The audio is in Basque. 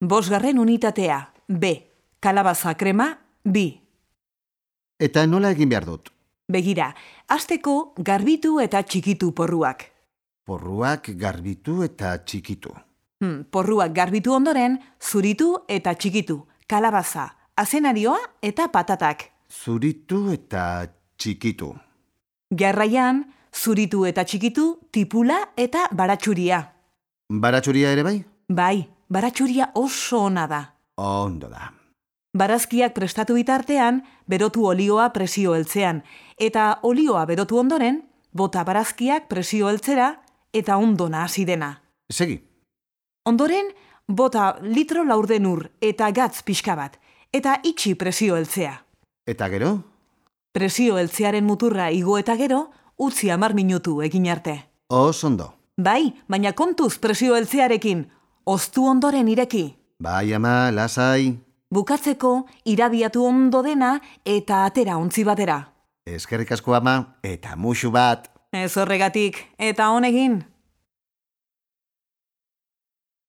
Bosgarren unitatea, B. Kalabaza krema, bi. Eta nola egin behar dut? Begira, asteko garbitu eta txikitu porruak. Porruak garbitu eta txikitu. Hmm, porruak garbitu ondoren, zuritu eta txikitu. Kalabaza, azenarioa eta patatak. Zuritu eta txikitu. Jarraian, zuritu eta txikitu, tipula eta baratxuria. Baratxuria ere bai? Bai, baratxuria oso ona da. Ondo da. Barazkiak prestatu bitartean, berotu olioa presio heltzean, eta olioa berotu ondoren, bota barazkiak presio heltzera eta ondona hasi dena. Segi. Ondoren, bota litro laurden ur eta gatz pixka bat, eta itxi presio heltzea. Eta gero? Presio heltzearen muturra igo eta gero, utzi amar minutu egin arte. Os ondo. Bai, baina kontuz presio heltzearekin, oztu ondoren ireki. Bai ama, lasai. Bukatzeko, irabiatu ondo dena eta atera ontzi batera. Eskerrik asko ama, eta musu bat. Ez horregatik, eta honegin.